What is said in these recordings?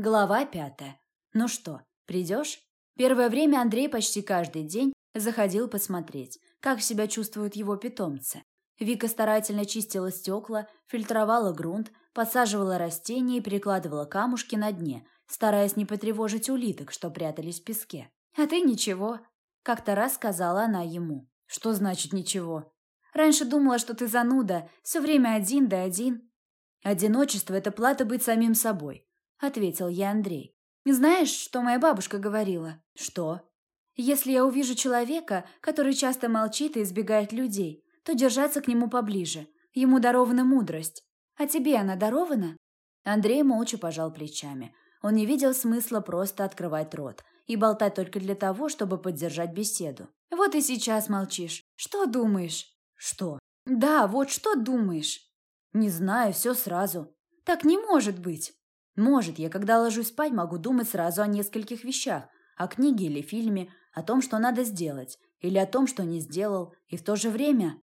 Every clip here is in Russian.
Глава пятая. Ну что, придешь? Первое время Андрей почти каждый день заходил посмотреть, как себя чувствуют его питомцы. Вика старательно чистила стекла, фильтровала грунт, подсаживала растения и перекладывала камушки на дне, стараясь не потревожить улиток, что прятались в песке. «А ты ничего», — как-то раз сказала она ему. «Что значит ничего?» «Раньше думала, что ты зануда, все время один да один». «Одиночество — это плата быть самим собой. — ответил я Андрей. «Знаешь, что моя бабушка говорила?» «Что?» «Если я увижу человека, который часто молчит и избегает людей, то держаться к нему поближе. Ему дарована мудрость. А тебе она дарована?» Андрей молча пожал плечами. Он не видел смысла просто открывать рот и болтать только для того, чтобы поддержать беседу. «Вот и сейчас молчишь. Что думаешь?» «Что?» «Да, вот что думаешь?» «Не знаю, все сразу». «Так не может быть!» Может, я, когда ложусь спать, могу думать сразу о нескольких вещах. О книге или фильме, о том, что надо сделать, или о том, что не сделал, и в то же время...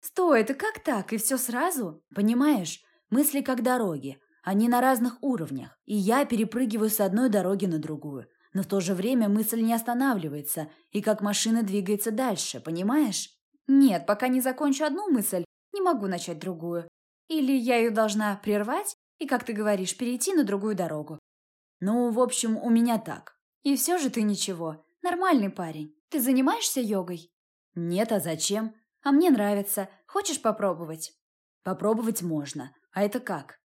Стой, это как так? И все сразу? Понимаешь, мысли как дороги. Они на разных уровнях, и я перепрыгиваю с одной дороги на другую. Но в то же время мысль не останавливается, и как машина двигается дальше, понимаешь? Нет, пока не закончу одну мысль, не могу начать другую. Или я ее должна прервать, и, как ты говоришь, перейти на другую дорогу. Ну, в общем, у меня так. И все же ты ничего. Нормальный парень. Ты занимаешься йогой? Нет, а зачем? А мне нравится. Хочешь попробовать? Попробовать можно. А это как?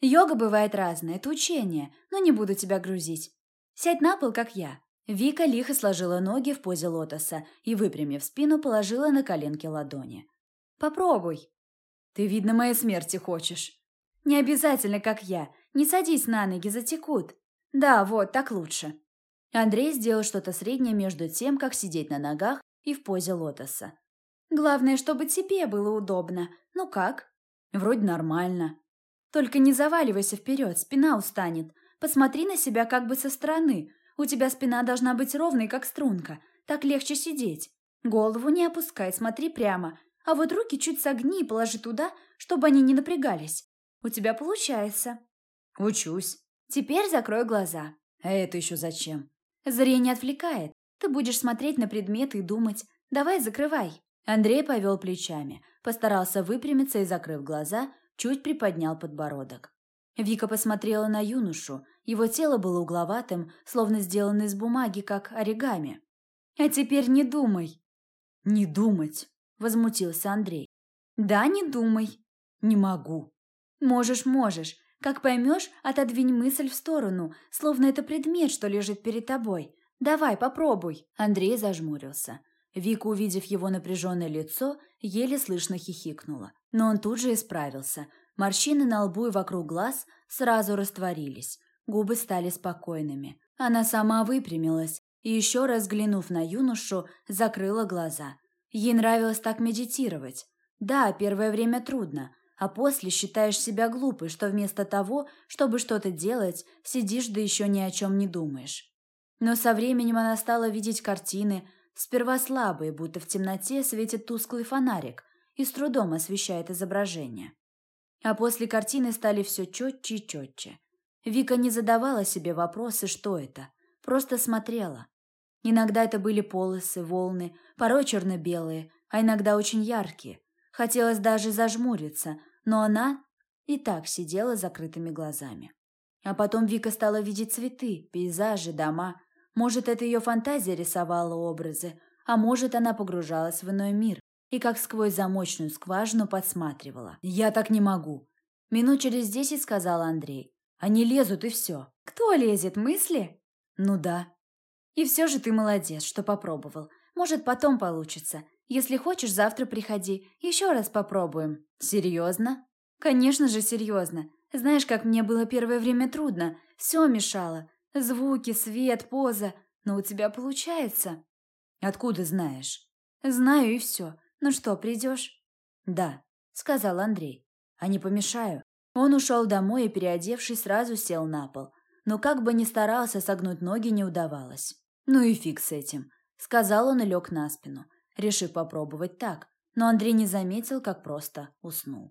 Йога бывает разная, это учение, но не буду тебя грузить. Сядь на пол, как я. Вика лихо сложила ноги в позе лотоса и, выпрямив спину, положила на коленки ладони. «Попробуй». «Ты, видно, моей смерти хочешь». Не обязательно, как я. Не садись на ноги, затекут. Да, вот, так лучше. Андрей сделал что-то среднее между тем, как сидеть на ногах и в позе лотоса. Главное, чтобы тебе было удобно. Ну как? Вроде нормально. Только не заваливайся вперед, спина устанет. Посмотри на себя как бы со стороны. У тебя спина должна быть ровной, как струнка. Так легче сидеть. Голову не опускай, смотри прямо. А вот руки чуть согни и положи туда, чтобы они не напрягались. У тебя получается. Учусь. Теперь закрой глаза. А это еще зачем? Зрение отвлекает. Ты будешь смотреть на предметы и думать. Давай, закрывай. Андрей повел плечами, постарался выпрямиться и, закрыв глаза, чуть приподнял подбородок. Вика посмотрела на юношу. Его тело было угловатым, словно сделано из бумаги, как оригами. «А теперь не думай». «Не думать», — возмутился Андрей. «Да, не думай». «Не могу». Можешь, можешь. Как поймешь, отодвинь мысль в сторону, словно это предмет, что лежит перед тобой. Давай, попробуй. Андрей зажмурился. Вика, увидев его напряженное лицо, еле слышно хихикнула. Но он тут же исправился. Морщины на лбу и вокруг глаз сразу растворились. Губы стали спокойными. Она сама выпрямилась и, еще раз взглянув на юношу, закрыла глаза. Ей нравилось так медитировать. Да, первое время трудно, а после считаешь себя глупой, что вместо того, чтобы что-то делать, сидишь да еще ни о чем не думаешь. Но со временем она стала видеть картины, сперва слабые, будто в темноте светит тусклый фонарик и с трудом освещает изображение. А после картины стали все четче и четче. Вика не задавала себе вопросы, что это, просто смотрела. Иногда это были полосы, волны, порой черно-белые, а иногда очень яркие. Хотелось даже зажмуриться, но она и так сидела закрытыми глазами. А потом Вика стала видеть цветы, пейзажи, дома. Может, это ее фантазия рисовала образы, а может, она погружалась в иной мир и как сквозь замочную скважину подсматривала. «Я так не могу!» Минут через десять сказал Андрей. «Они лезут, и все». «Кто лезет, мысли?» «Ну да». «И все же ты молодец, что попробовал. Может, потом получится. Если хочешь, завтра приходи. Еще раз попробуем». «Серьезно?» «Конечно же, серьезно. Знаешь, как мне было первое время трудно. Все мешало. Звуки, свет, поза. Но у тебя получается». «Откуда знаешь?» «Знаю и все. Ну что, придешь?» «Да», — сказал Андрей. «А не помешаю». Он ушел домой и, переодевшись, сразу сел на пол. Но как бы ни старался, согнуть ноги не удавалось. «Ну и фиг с этим», — сказал он и лег на спину решив попробовать так, но Андрей не заметил, как просто уснул.